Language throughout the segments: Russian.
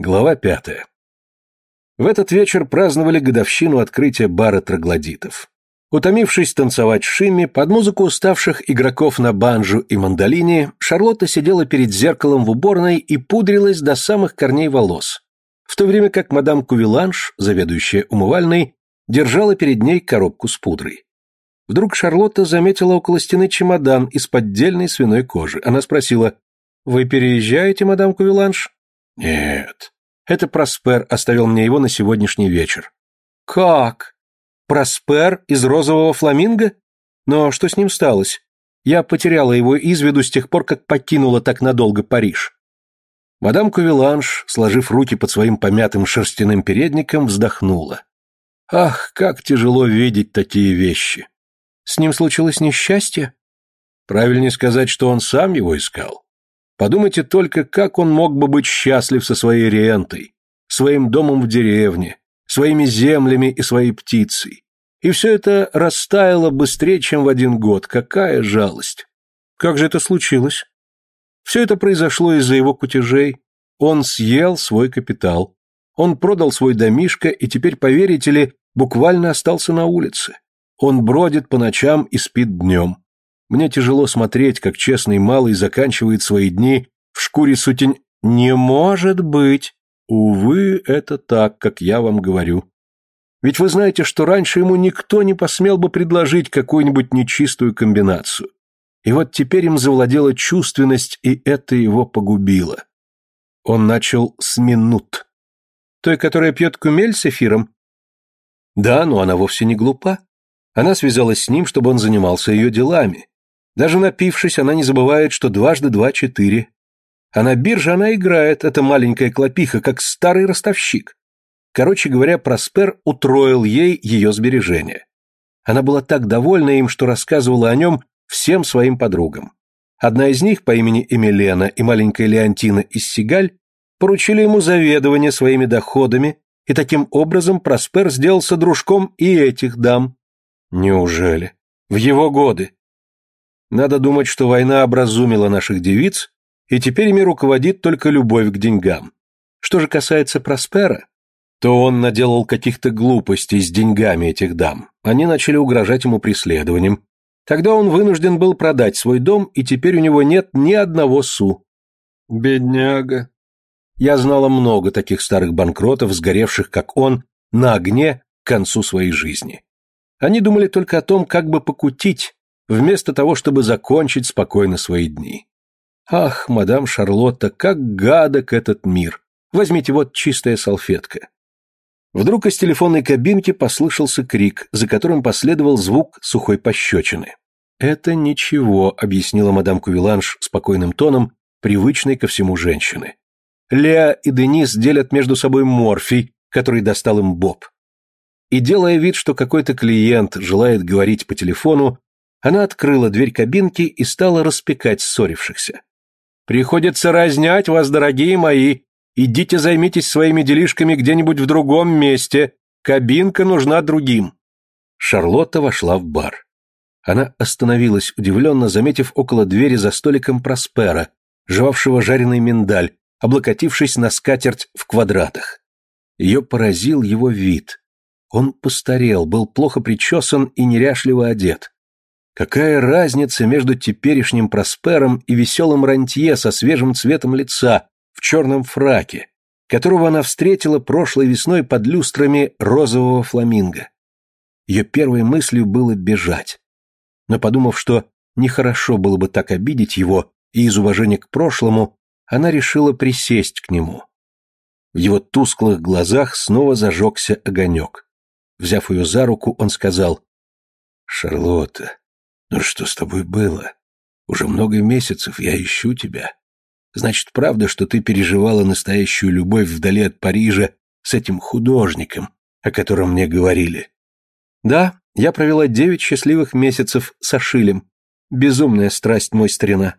Глава пятая. В этот вечер праздновали годовщину открытия бара троглодитов. Утомившись танцевать шимми, под музыку уставших игроков на банджо и мандолине, Шарлотта сидела перед зеркалом в уборной и пудрилась до самых корней волос, в то время как мадам Кувиланш, заведующая умывальной, держала перед ней коробку с пудрой. Вдруг Шарлотта заметила около стены чемодан из поддельной свиной кожи. Она спросила, «Вы переезжаете, мадам Кувиланш?» Нет. Это Проспер оставил мне его на сегодняшний вечер. Как? Проспер из розового фламинго? Но что с ним сталось? Я потеряла его из виду с тех пор, как покинула так надолго Париж. Мадам Кувиланш, сложив руки под своим помятым шерстяным передником, вздохнула. Ах, как тяжело видеть такие вещи. С ним случилось несчастье? Правильнее сказать, что он сам его искал. Подумайте только, как он мог бы быть счастлив со своей рентой, своим домом в деревне, своими землями и своей птицей. И все это растаяло быстрее, чем в один год. Какая жалость! Как же это случилось? Все это произошло из-за его кутежей. Он съел свой капитал. Он продал свой домишко и теперь, поверите ли, буквально остался на улице. Он бродит по ночам и спит днем. Мне тяжело смотреть, как честный малый заканчивает свои дни в шкуре сутень. Не может быть! Увы, это так, как я вам говорю. Ведь вы знаете, что раньше ему никто не посмел бы предложить какую-нибудь нечистую комбинацию. И вот теперь им завладела чувственность, и это его погубило. Он начал с минут. Той, которая пьет кумель с эфиром? Да, но она вовсе не глупа. Она связалась с ним, чтобы он занимался ее делами. Даже напившись, она не забывает, что дважды два – четыре. А на бирже она играет, эта маленькая клопиха, как старый ростовщик. Короче говоря, Проспер утроил ей ее сбережения. Она была так довольна им, что рассказывала о нем всем своим подругам. Одна из них по имени Эмилена и маленькая Леонтина из Сигаль поручили ему заведование своими доходами, и таким образом Проспер сделался дружком и этих дам. Неужели? В его годы. Надо думать, что война образумила наших девиц, и теперь ими руководит только любовь к деньгам. Что же касается Проспера, то он наделал каких-то глупостей с деньгами этих дам. Они начали угрожать ему преследованием. Тогда он вынужден был продать свой дом, и теперь у него нет ни одного су. Бедняга. Я знала много таких старых банкротов, сгоревших, как он, на огне к концу своей жизни. Они думали только о том, как бы покутить, вместо того, чтобы закончить спокойно свои дни. Ах, мадам Шарлотта, как гадок этот мир! Возьмите вот чистая салфетка. Вдруг из телефонной кабинки послышался крик, за которым последовал звук сухой пощечины. «Это ничего», — объяснила мадам Кувиланш спокойным тоном, привычной ко всему женщины. Леа и Денис делят между собой морфий, который достал им Боб. И делая вид, что какой-то клиент желает говорить по телефону, она открыла дверь кабинки и стала распекать ссорившихся. «Приходится разнять вас, дорогие мои. Идите займитесь своими делишками где-нибудь в другом месте. Кабинка нужна другим». Шарлотта вошла в бар. Она остановилась, удивленно заметив около двери за столиком Проспера, жевавшего жареный миндаль, облокотившись на скатерть в квадратах. Ее поразил его вид. Он постарел, был плохо причесан и неряшливо одет. Какая разница между теперешним Проспером и веселым рантье со свежим цветом лица в черном фраке, которого она встретила прошлой весной под люстрами розового фламинго? Ее первой мыслью было бежать. Но подумав, что нехорошо было бы так обидеть его, и из уважения к прошлому, она решила присесть к нему. В его тусклых глазах снова зажегся огонек. Взяв ее за руку, он сказал, «Шарлотта, ну что с тобой было? Уже много месяцев я ищу тебя. Значит, правда, что ты переживала настоящую любовь вдали от Парижа с этим художником, о котором мне говорили? Да, я провела девять счастливых месяцев с Ашилем. Безумная страсть, мой старина.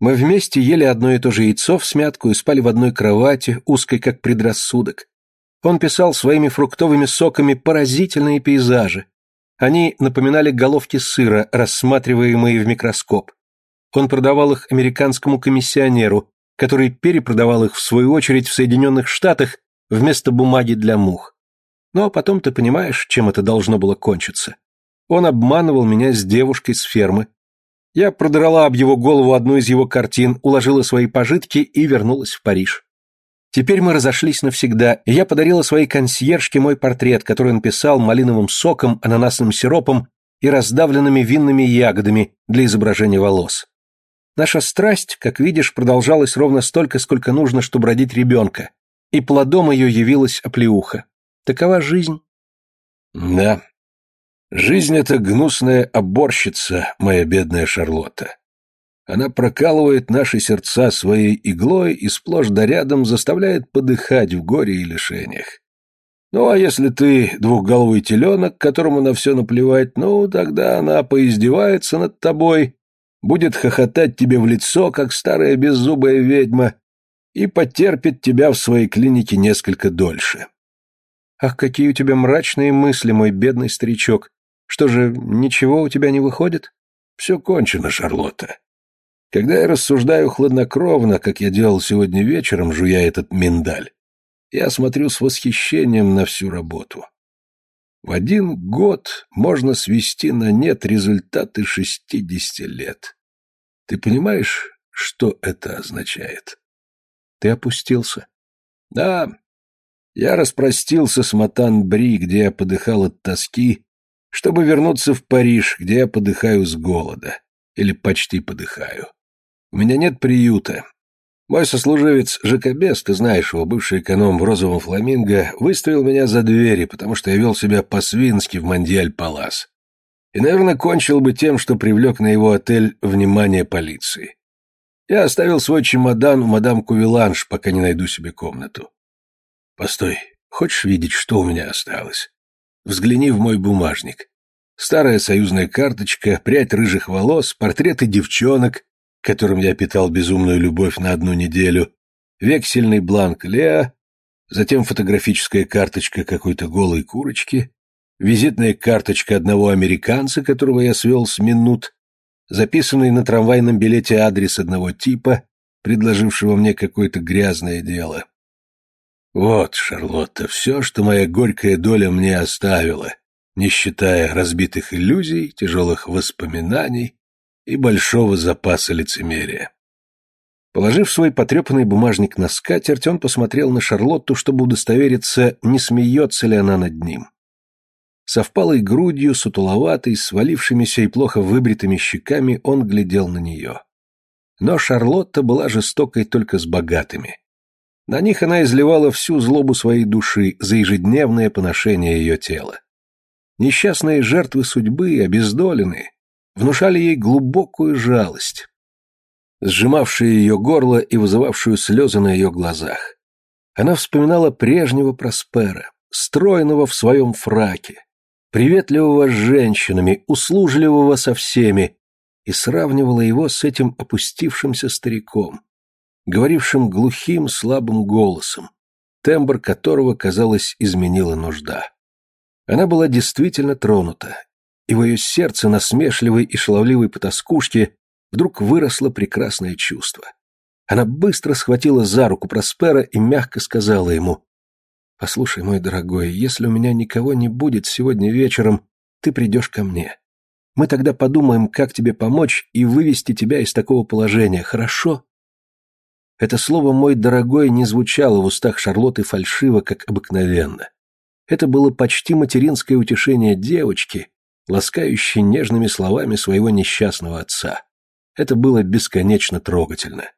Мы вместе ели одно и то же яйцо в смятку и спали в одной кровати, узкой как предрассудок. Он писал своими фруктовыми соками поразительные пейзажи, они напоминали головки сыра, рассматриваемые в микроскоп. Он продавал их американскому комиссионеру, который перепродавал их в свою очередь в Соединенных Штатах вместо бумаги для мух. Но потом ты понимаешь, чем это должно было кончиться. Он обманывал меня с девушкой с фермы. Я продрала об его голову одну из его картин, уложила свои пожитки и вернулась в Париж. Теперь мы разошлись навсегда, и я подарила своей консьержке мой портрет, который он писал малиновым соком, ананасным сиропом и раздавленными винными ягодами для изображения волос. Наша страсть, как видишь, продолжалась ровно столько, сколько нужно, чтобы родить ребенка, и плодом ее явилась оплеуха. Такова жизнь. Да. Жизнь — это гнусная оборщица, моя бедная Шарлотта. Она прокалывает наши сердца своей иглой и сплошь да рядом заставляет подыхать в горе и лишениях. Ну, а если ты двухголовый теленок, которому на все наплевать, ну, тогда она поиздевается над тобой, будет хохотать тебе в лицо, как старая беззубая ведьма, и потерпит тебя в своей клинике несколько дольше. Ах, какие у тебя мрачные мысли, мой бедный старичок. Что же, ничего у тебя не выходит? Все кончено, Шарлотта. Когда я рассуждаю хладнокровно, как я делал сегодня вечером, жуя этот миндаль, я смотрю с восхищением на всю работу. В один год можно свести на нет результаты шестидесяти лет. Ты понимаешь, что это означает? Ты опустился. Да, я распростился с Матан-Бри, где я подыхал от тоски, чтобы вернуться в Париж, где я подыхаю с голода. Или почти подыхаю. У меня нет приюта. Мой сослуживец Жакобес, ты знаешь его, бывший эконом в розовом фламинго, выставил меня за двери, потому что я вел себя по-свински в Мандиаль-Палас. И, наверное, кончил бы тем, что привлек на его отель внимание полиции. Я оставил свой чемодан у мадам Кувиланш, пока не найду себе комнату. Постой, хочешь видеть, что у меня осталось? Взгляни в мой бумажник. Старая союзная карточка, прядь рыжих волос, портреты девчонок, которым я питал безумную любовь на одну неделю, вексельный бланк Леа, затем фотографическая карточка какой-то голой курочки, визитная карточка одного американца, которого я свел с минут, записанный на трамвайном билете адрес одного типа, предложившего мне какое-то грязное дело. Вот, Шарлотта, все, что моя горькая доля мне оставила, не считая разбитых иллюзий, тяжелых воспоминаний и большого запаса лицемерия. Положив свой потрепанный бумажник на скатерть, он посмотрел на Шарлотту, чтобы удостовериться, не смеется ли она над ним. Со впалой грудью, сутуловатой, свалившимися и плохо выбритыми щеками он глядел на нее. Но Шарлотта была жестокой только с богатыми. На них она изливала всю злобу своей души за ежедневное поношение ее тела. Несчастные жертвы судьбы, обездоленные, внушали ей глубокую жалость, сжимавшую ее горло и вызывавшую слезы на ее глазах. Она вспоминала прежнего Проспера, стройного в своем фраке, приветливого с женщинами, услужливого со всеми, и сравнивала его с этим опустившимся стариком, говорившим глухим слабым голосом, тембр которого, казалось, изменила нужда. Она была действительно тронута, и в ее сердце насмешливой и шаловливой потаскушке вдруг выросло прекрасное чувство. Она быстро схватила за руку Проспера и мягко сказала ему, «Послушай, мой дорогой, если у меня никого не будет сегодня вечером, ты придешь ко мне. Мы тогда подумаем, как тебе помочь и вывести тебя из такого положения, хорошо?» Это слово «мой дорогой» не звучало в устах Шарлотты фальшиво, как обыкновенно. Это было почти материнское утешение девочки, ласкающей нежными словами своего несчастного отца. Это было бесконечно трогательно.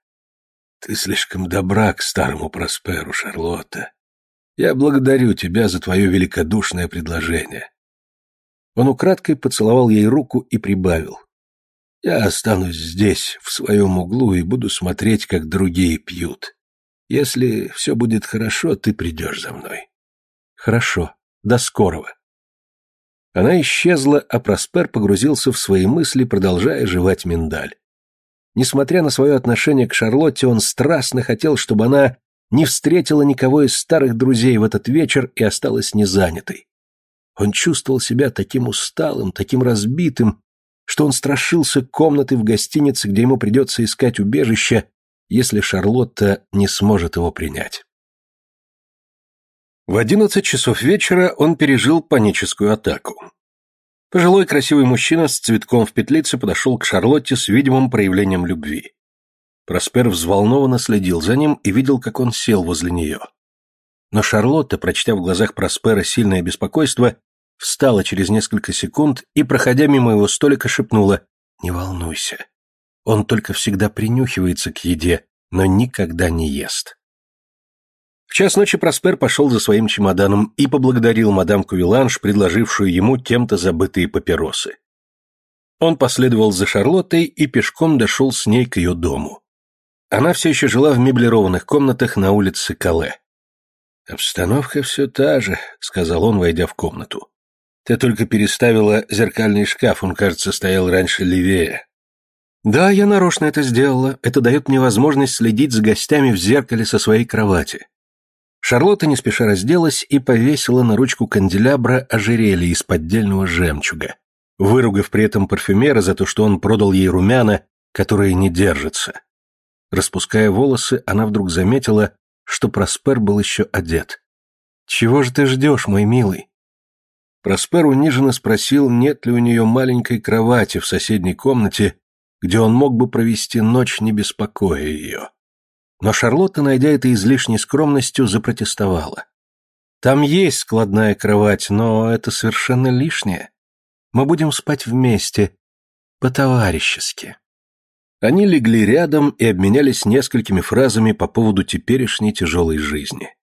«Ты слишком добра к старому Просперу, Шарлотта. Я благодарю тебя за твое великодушное предложение». Он украдкой поцеловал ей руку и прибавил. «Я останусь здесь, в своем углу, и буду смотреть, как другие пьют. Если все будет хорошо, ты придешь за мной». «Хорошо. До скорого». Она исчезла, а Проспер погрузился в свои мысли, продолжая жевать миндаль. Несмотря на свое отношение к Шарлотте, он страстно хотел, чтобы она не встретила никого из старых друзей в этот вечер и осталась незанятой. Он чувствовал себя таким усталым, таким разбитым, что он страшился комнаты в гостинице, где ему придется искать убежище, если Шарлотта не сможет его принять. В одиннадцать часов вечера он пережил паническую атаку. Пожилой красивый мужчина с цветком в петлице подошел к Шарлотте с видимым проявлением любви. Проспер взволнованно следил за ним и видел, как он сел возле нее. Но Шарлотта, прочтя в глазах Проспера сильное беспокойство, встала через несколько секунд и, проходя мимо его столика, шепнула «Не волнуйся, он только всегда принюхивается к еде, но никогда не ест. В час ночи Проспер пошел за своим чемоданом и поблагодарил мадам Кувиланш, предложившую ему кем-то забытые папиросы. Он последовал за Шарлоттой и пешком дошел с ней к ее дому. Она все еще жила в меблированных комнатах на улице Кале. «Обстановка все та же», — сказал он, войдя в комнату. «Ты только переставила зеркальный шкаф, он, кажется, стоял раньше левее. «Да, я нарочно это сделала. Это дает мне возможность следить за гостями в зеркале со своей кровати». Шарлотта не спеша разделась и повесила на ручку канделябра ожерелье из поддельного жемчуга, выругав при этом парфюмера за то, что он продал ей румяна, которые не держатся. Распуская волосы, она вдруг заметила, что Проспер был еще одет. «Чего же ты ждешь, мой милый?» Проспер униженно спросил, нет ли у нее маленькой кровати в соседней комнате, где он мог бы провести ночь, не беспокоя ее. Но Шарлотта, найдя это излишней скромностью, запротестовала. «Там есть складная кровать, но это совершенно лишнее. Мы будем спать вместе, по-товарищески». Они легли рядом и обменялись несколькими фразами по поводу теперешней тяжелой жизни.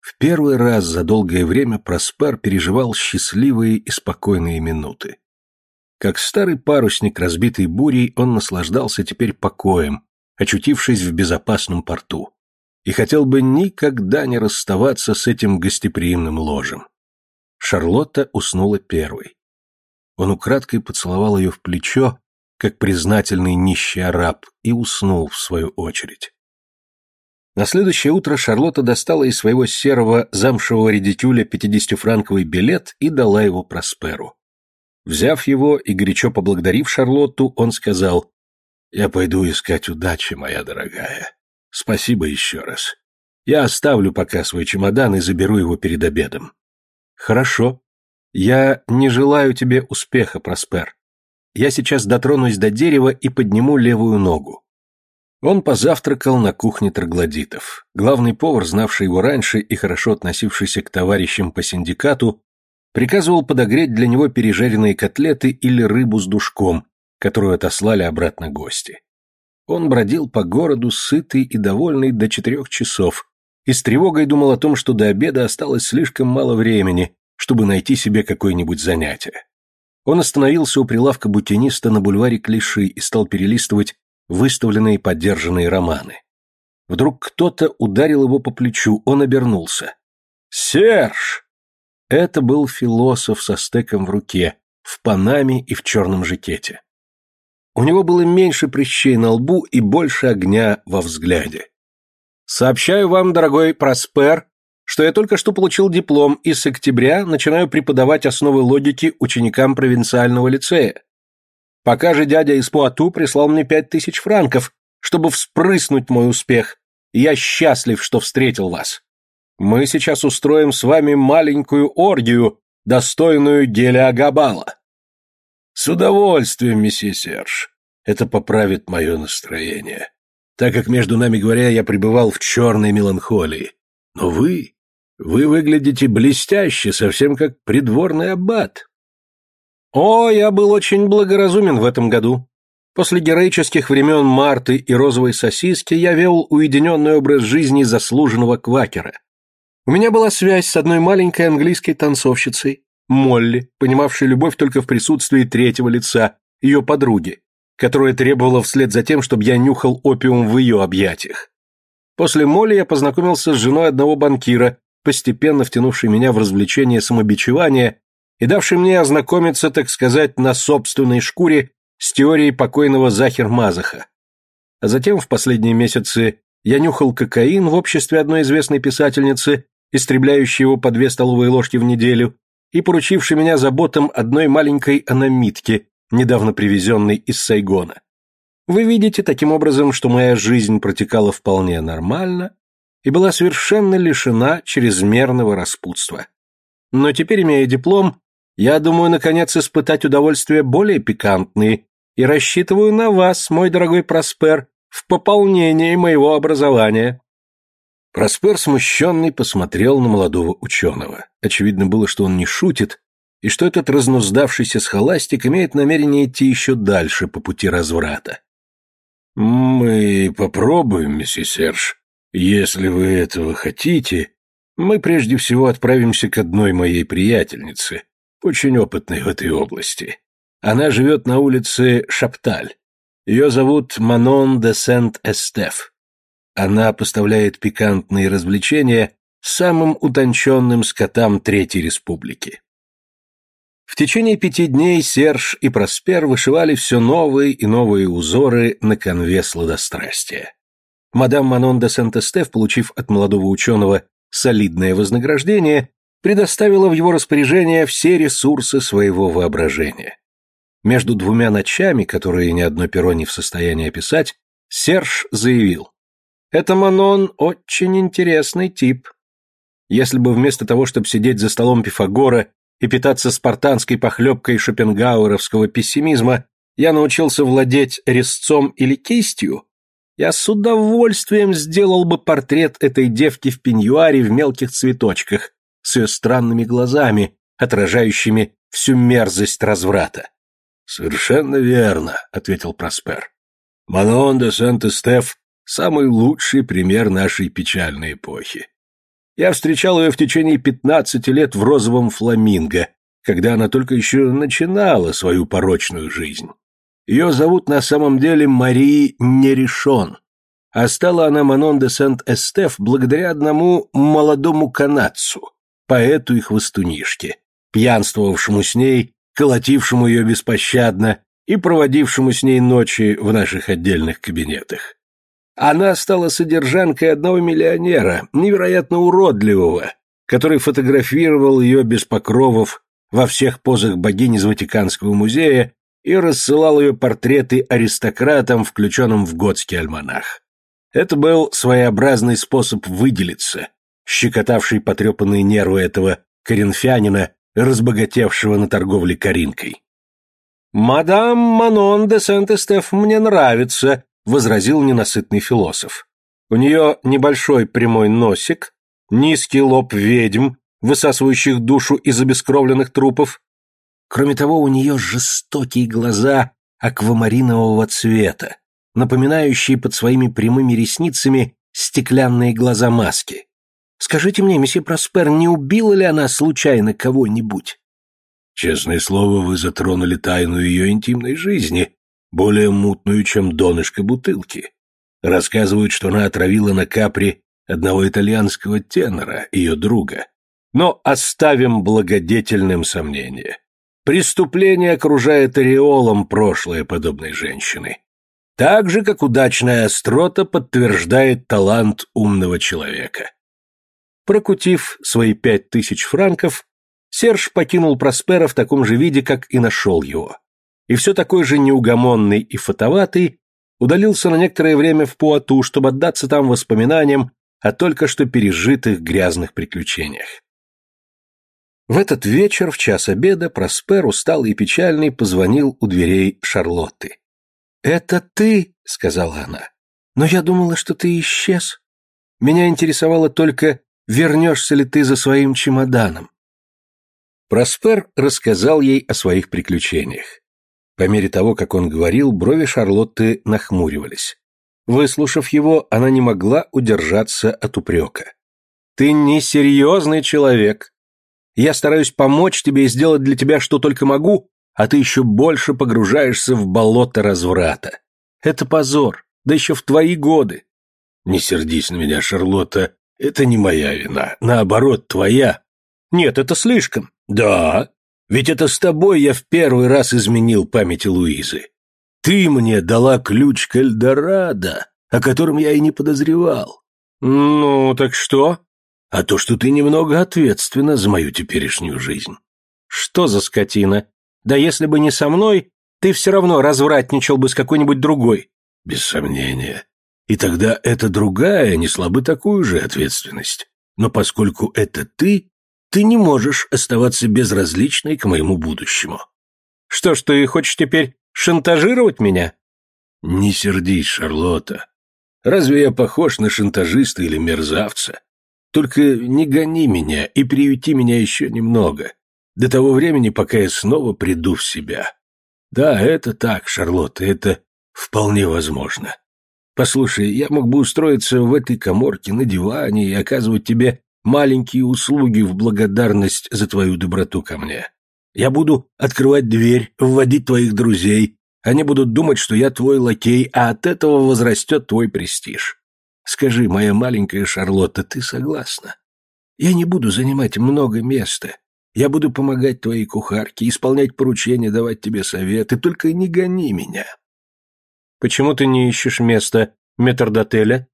В первый раз за долгое время Проспер переживал счастливые и спокойные минуты. Как старый парусник, разбитый бурей, он наслаждался теперь покоем, очутившись в безопасном порту, и хотел бы никогда не расставаться с этим гостеприимным ложем. Шарлотта уснула первой. Он украдкой поцеловал ее в плечо, как признательный нищий араб, и уснул в свою очередь. На следующее утро Шарлотта достала из своего серого замшевого редикюля 50-франковый билет и дала его Просперу. Взяв его и горячо поблагодарив Шарлотту, он сказал, «Я пойду искать удачи, моя дорогая. Спасибо еще раз. Я оставлю пока свой чемодан и заберу его перед обедом». «Хорошо. Я не желаю тебе успеха, Проспер. Я сейчас дотронусь до дерева и подниму левую ногу». Он позавтракал на кухне троглодитов. Главный повар, знавший его раньше и хорошо относившийся к товарищам по синдикату, приказывал подогреть для него пережаренные котлеты или рыбу с душком, которую отослали обратно гости. Он бродил по городу, сытый и довольный до четырех часов, и с тревогой думал о том, что до обеда осталось слишком мало времени, чтобы найти себе какое-нибудь занятие. Он остановился у прилавка бутиниста на бульваре Клиши и стал перелистывать выставленные поддержанные романы. Вдруг кто-то ударил его по плечу, он обернулся. «Серж!» Это был философ со стеком в руке, в панаме и в черном жакете. У него было меньше прыщей на лбу и больше огня во взгляде. «Сообщаю вам, дорогой Проспер, что я только что получил диплом и с октября начинаю преподавать основы логики ученикам провинциального лицея. Пока же дядя из Пуату прислал мне пять тысяч франков, чтобы вспрыснуть мой успех, я счастлив, что встретил вас. Мы сейчас устроим с вами маленькую оргию, достойную Деля Агабала. С удовольствием, месье Серж. Это поправит мое настроение. Так как, между нами говоря, я пребывал в черной меланхолии. Но вы... Вы выглядите блестяще, совсем как придворный аббат. О, я был очень благоразумен в этом году. После героических времен Марты и розовой сосиски я вел уединенный образ жизни заслуженного квакера. У меня была связь с одной маленькой английской танцовщицей, Молли, понимавшей любовь только в присутствии третьего лица, ее подруги, которая требовала вслед за тем, чтобы я нюхал опиум в ее объятиях. После Молли я познакомился с женой одного банкира, постепенно втянувшей меня в развлечение самобичевания и давшей мне ознакомиться, так сказать, на собственной шкуре с теорией покойного Захер Мазаха. А затем в последние месяцы я нюхал кокаин в обществе одной известной писательницы истребляющий его по две столовые ложки в неделю, и поручивший меня заботам одной маленькой аномитки, недавно привезенной из Сайгона. Вы видите таким образом, что моя жизнь протекала вполне нормально и была совершенно лишена чрезмерного распутства. Но теперь, имея диплом, я думаю, наконец, испытать удовольствия более пикантные и рассчитываю на вас, мой дорогой Проспер, в пополнении моего образования». Проспер, смущенный, посмотрел на молодого ученого. Очевидно было, что он не шутит, и что этот разнуздавшийся схоластик имеет намерение идти еще дальше по пути разврата. «Мы попробуем, месье Серж. Если вы этого хотите, мы прежде всего отправимся к одной моей приятельнице, очень опытной в этой области. Она живет на улице Шапталь. Ее зовут Манон де Сент-Эстеф. Она поставляет пикантные развлечения самым утонченным скотам Третьей Республики. В течение пяти дней Серж и Проспер вышивали все новые и новые узоры на конве сладострастия. Мадам Манон де Сент-Эстеф, получив от молодого ученого солидное вознаграждение, предоставила в его распоряжение все ресурсы своего воображения. Между двумя ночами, которые ни одно перо не в состоянии описать, Серж заявил. «Это Манон очень интересный тип. Если бы вместо того, чтобы сидеть за столом Пифагора и питаться спартанской похлебкой шопенгауэровского пессимизма, я научился владеть резцом или кистью, я с удовольствием сделал бы портрет этой девки в пеньюаре в мелких цветочках, с ее странными глазами, отражающими всю мерзость разврата. «Совершенно верно», — ответил Проспер. «Манон де Сент-Эстеф — самый лучший пример нашей печальной эпохи. Я встречал ее в течение пятнадцати лет в розовом фламинго, когда она только еще начинала свою порочную жизнь. Ее зовут на самом деле Мари Нерешон, а стала она Манон де Сент-Эстеф благодаря одному молодому канадцу, поэту и хвостунишке, пьянствовавшему с ней, колотившему ее беспощадно и проводившему с ней ночи в наших отдельных кабинетах. Она стала содержанкой одного миллионера, невероятно уродливого, который фотографировал ее без покровов во всех позах богинь из Ватиканского музея и рассылал ее портреты аристократам, включенным в готский альманах. Это был своеобразный способ выделиться, щекотавший потрепанные нервы этого коринфянина, разбогатевшего на торговле коринкой. «Мадам Манон де Сент-Эстеф мне нравится», — возразил ненасытный философ. «У нее небольшой прямой носик, низкий лоб ведьм, высасывающих душу из обескровленных трупов. Кроме того, у нее жестокие глаза аквамаринового цвета, напоминающие под своими прямыми ресницами стеклянные глаза маски. Скажите мне, месье Проспер, не убила ли она случайно кого-нибудь? Честное слово, вы затронули тайну ее интимной жизни, более мутную, чем донышко бутылки. Рассказывают, что она отравила на капре одного итальянского тенора, ее друга. Но оставим благодетельным сомнение. Преступление окружает ореолом прошлое подобной женщины. Так же, как удачная острота подтверждает талант умного человека. Прокутив свои пять тысяч франков, Серж покинул Проспера в таком же виде, как и нашел его. И все такой же неугомонный и фотоватый удалился на некоторое время в Пуату, чтобы отдаться там воспоминаниям о только что пережитых грязных приключениях. В этот вечер, в час обеда, Проспер, усталый и печальный, позвонил у дверей Шарлотты. «Это ты?» — сказала она. «Но я думала, что ты исчез. Меня интересовало только, вернешься ли ты за своим чемоданом?» Проспер рассказал ей о своих приключениях. По мере того, как он говорил, брови Шарлотты нахмуривались. Выслушав его, она не могла удержаться от упрека. «Ты несерьезный человек. Я стараюсь помочь тебе и сделать для тебя, что только могу, а ты еще больше погружаешься в болото разврата. Это позор, да еще в твои годы». «Не сердись на меня, Шарлотта, это не моя вина, наоборот, твоя. Нет, это слишком. Да, ведь это с тобой я в первый раз изменил памяти Луизы. Ты мне дала ключ к Эльдорадо, о котором я и не подозревал. Ну, так что? А то, что ты немного ответственна за мою теперешнюю жизнь. Что за скотина? Да если бы не со мной, ты все равно развратничал бы с какой-нибудь другой. Без сомнения. И тогда это другая, несла бы такую же ответственность. Но поскольку это ты, ты не можешь оставаться безразличной к моему будущему. Что ж, ты хочешь теперь шантажировать меня? Не сердись, Шарлотта. Разве я похож на шантажиста или мерзавца? Только не гони меня и приюти меня еще немного, до того времени, пока я снова приду в себя. Да, это так, Шарлотта, это вполне возможно. Послушай, я мог бы устроиться в этой коморке на диване и оказывать тебе маленькие услуги в благодарность за твою доброту ко мне. Я буду открывать дверь, вводить твоих друзей. Они будут думать, что я твой лакей, а от этого возрастет твой престиж. Скажи, моя маленькая Шарлотта, ты согласна? Я не буду занимать много места. Я буду помогать твоей кухарке, исполнять поручения, давать тебе советы, только не гони меня. Почему ты не ищешь место метрдотеля?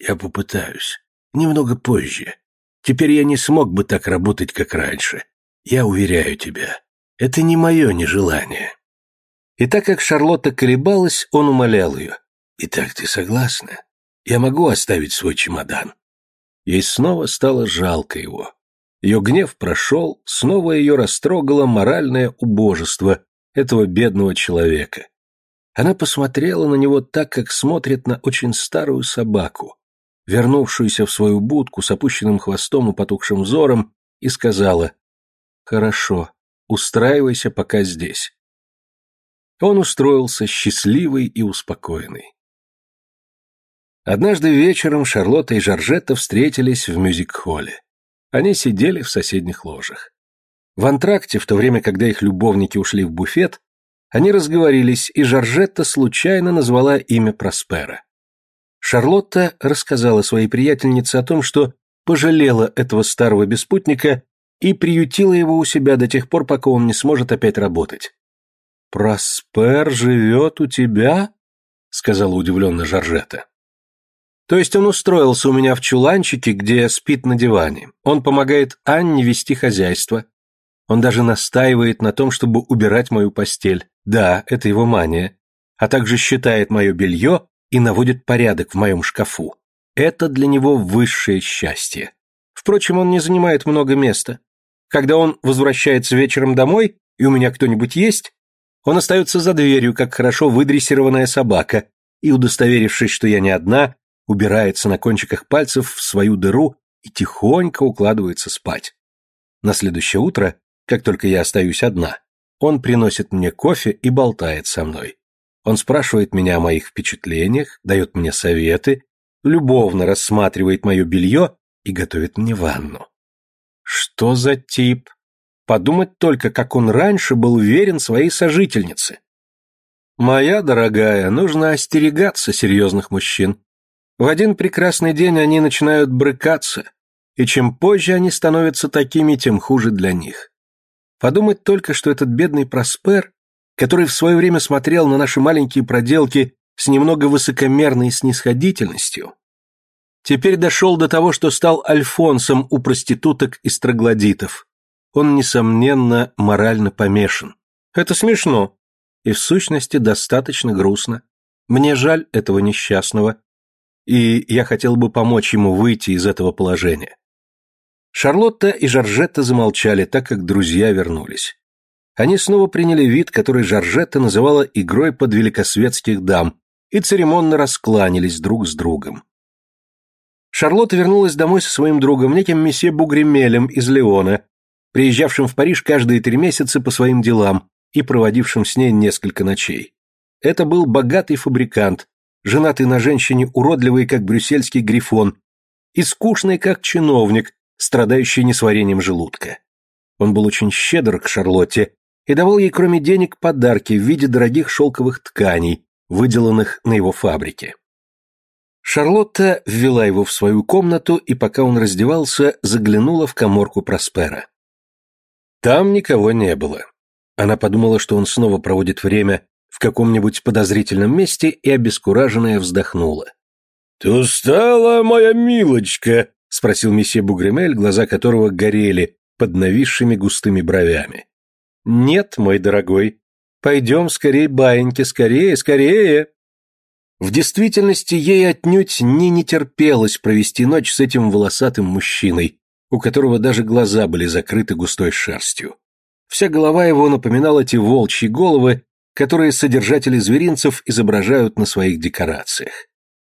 Я попытаюсь. Немного позже. Теперь я не смог бы так работать, как раньше. Я уверяю тебя, это не мое нежелание. И так как Шарлотта колебалась, он умолял ее. «Итак, ты согласна? Я могу оставить свой чемодан?» Ей снова стало жалко его. Ее гнев прошел, снова ее растрогало моральное убожество этого бедного человека. Она посмотрела на него так, как смотрит на очень старую собаку, вернувшуюся в свою будку с опущенным хвостом и потухшим взором, и сказала «Хорошо, устраивайся пока здесь». Он устроился, счастливый и успокоенный. Однажды вечером Шарлотта и Жоржетта встретились в мюзик-холле. Они сидели в соседних ложах. В антракте, в то время, когда их любовники ушли в буфет, они разговорились, и Жоржетта случайно назвала имя Проспера. Шарлотта рассказала своей приятельнице о том, что пожалела этого старого беспутника и приютила его у себя до тех пор, пока он не сможет опять работать. «Проспер живет у тебя?» — сказала удивленно Жоржета. «То есть он устроился у меня в чуланчике, где спит на диване. Он помогает Анне вести хозяйство. Он даже настаивает на том, чтобы убирать мою постель. Да, это его мания. А также считает мое белье и наводит порядок в моем шкафу. Это для него высшее счастье. Впрочем, он не занимает много места. Когда он возвращается вечером домой, и у меня кто-нибудь есть, он остается за дверью, как хорошо выдрессированная собака, и, удостоверившись, что я не одна, убирается на кончиках пальцев в свою дыру и тихонько укладывается спать. На следующее утро, как только я остаюсь одна, он приносит мне кофе и болтает со мной. Он спрашивает меня о моих впечатлениях, дает мне советы, любовно рассматривает мое белье и готовит мне ванну. Что за тип? Подумать только, как он раньше был верен своей сожительнице. Моя дорогая, нужно остерегаться серьезных мужчин. В один прекрасный день они начинают брыкаться, и чем позже они становятся такими, тем хуже для них. Подумать только, что этот бедный Проспер, который в свое время смотрел на наши маленькие проделки с немного высокомерной снисходительностью, теперь дошел до того, что стал альфонсом у проституток и строглодитов он, несомненно, морально помешан. Это смешно. И в сущности достаточно грустно. Мне жаль этого несчастного. И я хотел бы помочь ему выйти из этого положения. Шарлотта и Жоржетта замолчали, так как друзья вернулись. Они снова приняли вид, который Жоржетта называла игрой под великосветских дам, и церемонно раскланялись друг с другом. Шарлотта вернулась домой со своим другом, неким месье Бугремелем из Леона, приезжавшим в Париж каждые три месяца по своим делам и проводившим с ней несколько ночей. Это был богатый фабрикант, женатый на женщине уродливый, как брюссельский грифон, и скучный, как чиновник, страдающий несварением желудка. Он был очень щедр к Шарлотте и давал ей, кроме денег, подарки в виде дорогих шелковых тканей, выделанных на его фабрике. Шарлотта ввела его в свою комнату и, пока он раздевался, заглянула в коморку Проспера. Там никого не было. Она подумала, что он снова проводит время в каком-нибудь подозрительном месте и обескураженная вздохнула. «Ты устала, моя милочка?» — спросил месье Бугремель, глаза которого горели под нависшими густыми бровями. «Нет, мой дорогой. Пойдем скорее, баиньки, скорее, скорее!» В действительности ей отнюдь не не терпелось провести ночь с этим волосатым мужчиной, у которого даже глаза были закрыты густой шерстью. Вся голова его напоминала те волчьи головы, которые содержатели зверинцев изображают на своих декорациях.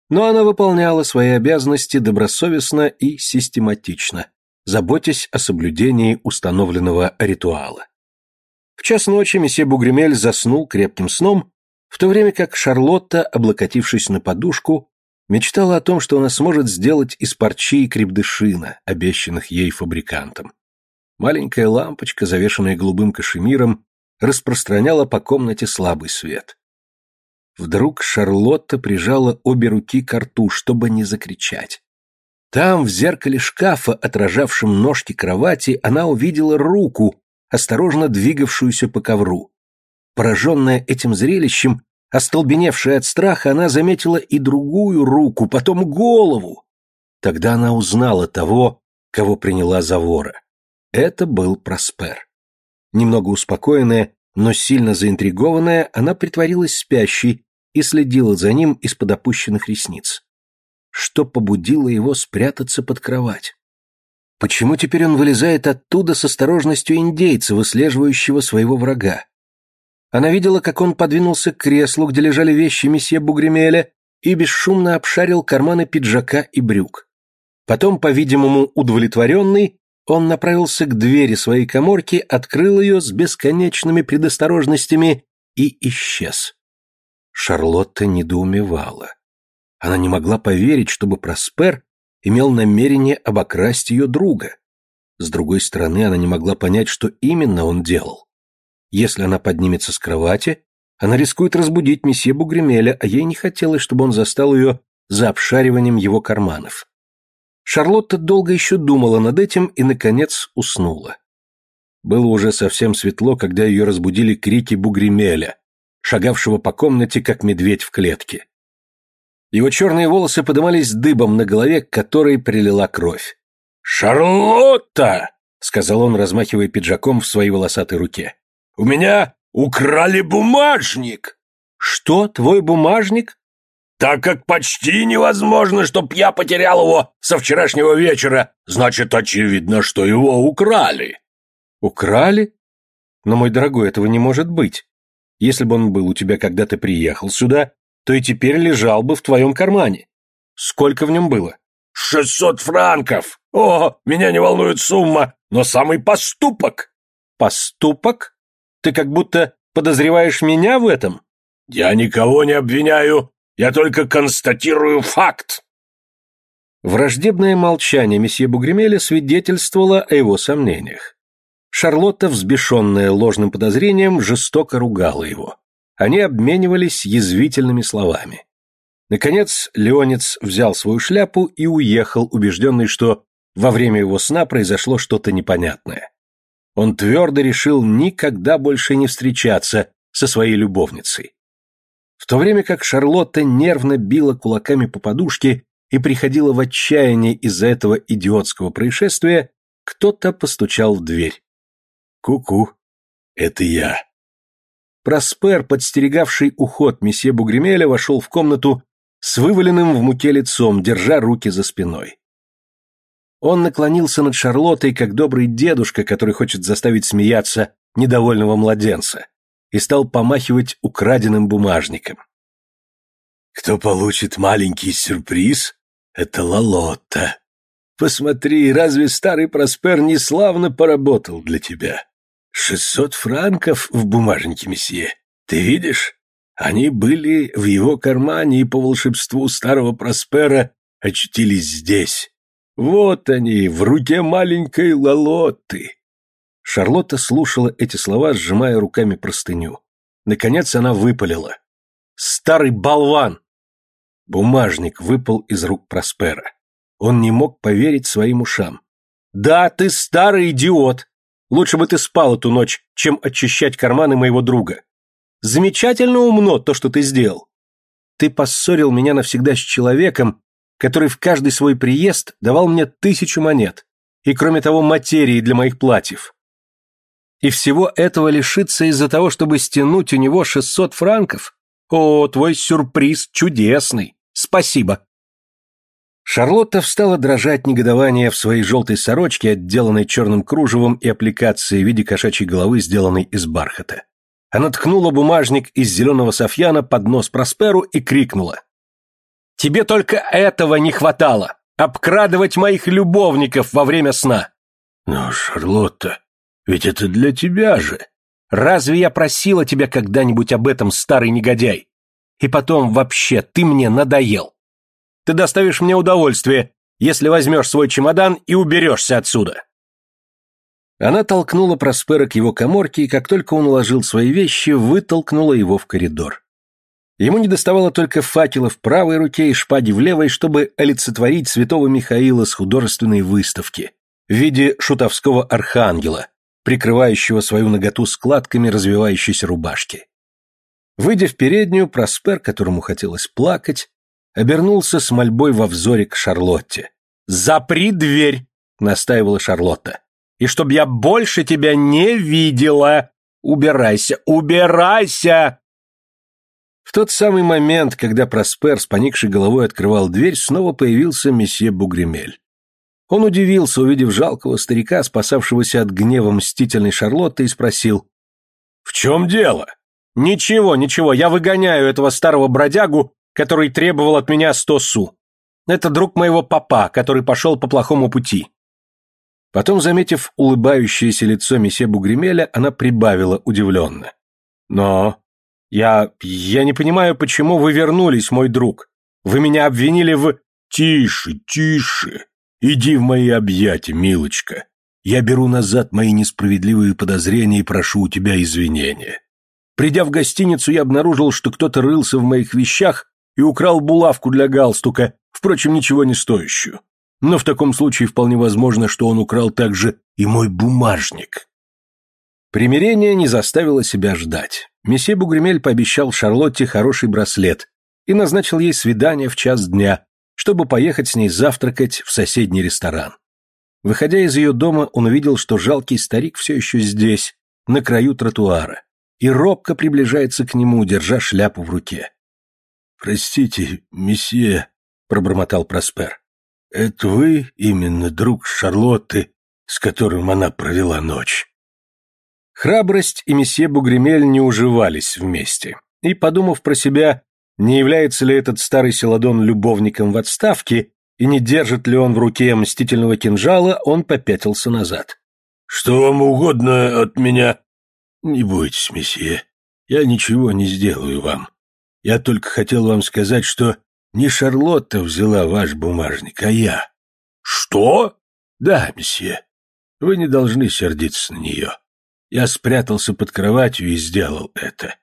Но она выполняла свои обязанности добросовестно и систематично, заботясь о соблюдении установленного ритуала. В час ночи месье Бугремель заснул крепким сном, в то время как Шарлотта, облокотившись на подушку, мечтала о том, что она сможет сделать из парчи и крепдышина, обещанных ей фабрикантом. Маленькая лампочка, завешенная голубым кашемиром, распространяла по комнате слабый свет. Вдруг Шарлотта прижала обе руки к рту, чтобы не закричать. Там, в зеркале шкафа, отражавшем ножки кровати, она увидела руку, осторожно двигавшуюся по ковру. Пораженная этим зрелищем, остолбеневшая от страха, она заметила и другую руку, потом голову. Тогда она узнала того, кого приняла за вора. Это был Проспер. Немного успокоенная, но сильно заинтригованная, она притворилась спящей и следила за ним из-под опущенных ресниц. Что побудило его спрятаться под кровать? Почему теперь он вылезает оттуда с осторожностью индейца, выслеживающего своего врага? Она видела, как он подвинулся к креслу, где лежали вещи месье Бугремеля, и бесшумно обшарил карманы пиджака и брюк. Потом, по-видимому, удовлетворенный, он направился к двери своей коморки, открыл ее с бесконечными предосторожностями и исчез. Шарлотта недоумевала. Она не могла поверить, чтобы Проспер имел намерение обокрасть ее друга. С другой стороны, она не могла понять, что именно он делал. Если она поднимется с кровати, она рискует разбудить месье Бугремеля, а ей не хотелось, чтобы он застал ее за обшариванием его карманов. Шарлотта долго еще думала над этим и, наконец, уснула. Было уже совсем светло, когда ее разбудили крики Бугремеля, шагавшего по комнате, как медведь в клетке. Его черные волосы подымались дыбом на голове, к которой прилила кровь. «Шарлотта!» — сказал он, размахивая пиджаком в своей волосатой руке. «У меня украли бумажник!» «Что, твой бумажник?» Так как почти невозможно, чтоб я потерял его со вчерашнего вечера, значит, очевидно, что его украли. Украли? Но, мой дорогой, этого не может быть. Если бы он был у тебя, когда ты приехал сюда, то и теперь лежал бы в твоем кармане. Сколько в нем было? Шестьсот франков! О, меня не волнует сумма, но самый поступок. Поступок? Ты как будто подозреваешь меня в этом? Я никого не обвиняю, я только констатирую факт. Враждебное молчание месье Бугремеля свидетельствовало о его сомнениях. Шарлотта, взбешенная ложным подозрением, жестоко ругала его. Они обменивались язвительными словами. Наконец, Леонец взял свою шляпу и уехал, убежденный, что во время его сна произошло что-то непонятное. Он твердо решил никогда больше не встречаться со своей любовницей. В то время как Шарлотта нервно била кулаками по подушке и приходила в отчаяние из-за этого идиотского происшествия, кто-то постучал в дверь. «Ку-ку, это я». Проспер, подстерегавший уход месье Бугремеля, вошел в комнату с вываленным в муке лицом, держа руки за спиной. Он наклонился над Шарлоттой, как добрый дедушка, который хочет заставить смеяться недовольного младенца и стал помахивать украденным бумажником. «Кто получит маленький сюрприз, это Лалотта. Посмотри, разве старый Проспер не славно поработал для тебя? Шестьсот франков в бумажнике, месье. Ты видишь? Они были в его кармане и по волшебству старого Проспера очутились здесь. Вот они, в руке маленькой Лалотты. Шарлотта слушала эти слова, сжимая руками простыню. Наконец она выпалила. «Старый болван!» Бумажник выпал из рук Проспера. Он не мог поверить своим ушам. «Да, ты старый идиот! Лучше бы ты спал эту ночь, чем очищать карманы моего друга. Замечательно умно то, что ты сделал. Ты поссорил меня навсегда с человеком, который в каждый свой приезд давал мне тысячу монет, и, кроме того, материи для моих платьев. И всего этого лишиться из-за того, чтобы стянуть у него 600 франков? О, твой сюрприз чудесный. Спасибо. Шарлотта встала дрожать негодования в своей желтой сорочке, отделанной черным кружевом и аппликацией в виде кошачьей головы, сделанной из бархата. Она ткнула бумажник из зеленого софьяна под нос Просперу и крикнула. «Тебе только этого не хватало! Обкрадывать моих любовников во время сна!» «Но, Шарлотта, ведь это для тебя же!» «Разве я просила тебя когда-нибудь об этом, старый негодяй? И потом, вообще, ты мне надоел!» Ты доставишь мне удовольствие, если возьмешь свой чемодан и уберешься отсюда». Она толкнула Проспера к его коморке, и как только он уложил свои вещи, вытолкнула его в коридор. Ему не доставало только факела в правой руке и шпаги в левой, чтобы олицетворить святого Михаила с художественной выставки в виде шутовского архангела, прикрывающего свою наготу складками развивающейся рубашки. Выйдя в переднюю, Проспер, которому хотелось плакать, обернулся с мольбой во взоре к Шарлотте. «Запри дверь!» — настаивала Шарлотта. «И чтоб я больше тебя не видела! Убирайся! Убирайся!» В тот самый момент, когда Проспер с поникшей головой открывал дверь, снова появился месье Бугремель. Он удивился, увидев жалкого старика, спасавшегося от гнева мстительной Шарлотты, и спросил. «В чем дело?» «Ничего, ничего, я выгоняю этого старого бродягу который требовал от меня сто су. Это друг моего папа, который пошел по плохому пути». Потом, заметив улыбающееся лицо месье Бугремеля, она прибавила удивленно. «Но я... я не понимаю, почему вы вернулись, мой друг. Вы меня обвинили в...» «Тише, тише. Иди в мои объятия, милочка. Я беру назад мои несправедливые подозрения и прошу у тебя извинения. Придя в гостиницу, я обнаружил, что кто-то рылся в моих вещах и украл булавку для галстука, впрочем, ничего не стоящую. Но в таком случае вполне возможно, что он украл также и мой бумажник. Примирение не заставило себя ждать. Месье Бугремель пообещал Шарлотте хороший браслет и назначил ей свидание в час дня, чтобы поехать с ней завтракать в соседний ресторан. Выходя из ее дома, он увидел, что жалкий старик все еще здесь, на краю тротуара, и робко приближается к нему, держа шляпу в руке. «Простите, месье», — пробормотал Проспер. «Это вы именно друг Шарлотты, с которым она провела ночь?» Храбрость и месье Бугремель не уживались вместе. И, подумав про себя, не является ли этот старый селадон любовником в отставке, и не держит ли он в руке мстительного кинжала, он попятился назад. «Что вам угодно от меня?» «Не бойтесь, месье, я ничего не сделаю вам. Я только хотел вам сказать, что не Шарлотта взяла ваш бумажник, а я. Что? Да, месье. Вы не должны сердиться на нее. Я спрятался под кроватью и сделал это.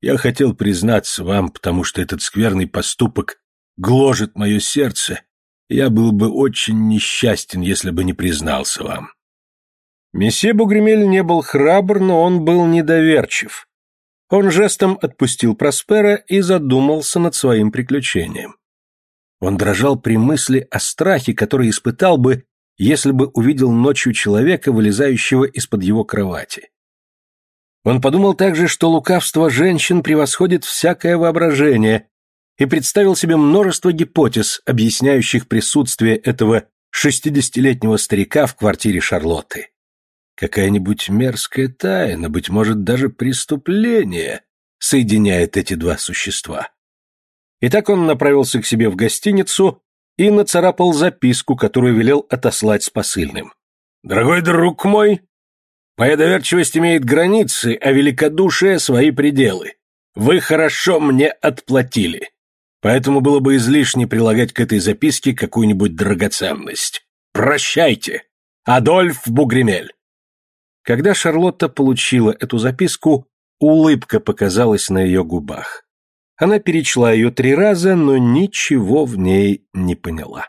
Я хотел признаться вам, потому что этот скверный поступок гложет мое сердце. Я был бы очень несчастен, если бы не признался вам. Месье Бугремель не был храбр, но он был недоверчив. Он жестом отпустил Проспера и задумался над своим приключением. Он дрожал при мысли о страхе, который испытал бы, если бы увидел ночью человека, вылезающего из-под его кровати. Он подумал также, что лукавство женщин превосходит всякое воображение, и представил себе множество гипотез, объясняющих присутствие этого шестидесятилетнего старика в квартире Шарлотты. Какая-нибудь мерзкая тайна, быть может, даже преступление соединяет эти два существа. Итак, он направился к себе в гостиницу и нацарапал записку, которую велел отослать с посыльным. «Дорогой друг мой, моя доверчивость имеет границы, а великодушие — свои пределы. Вы хорошо мне отплатили, поэтому было бы излишне прилагать к этой записке какую-нибудь драгоценность. Прощайте, Адольф Бугремель». Когда Шарлотта получила эту записку, улыбка показалась на ее губах. Она перечла ее три раза, но ничего в ней не поняла.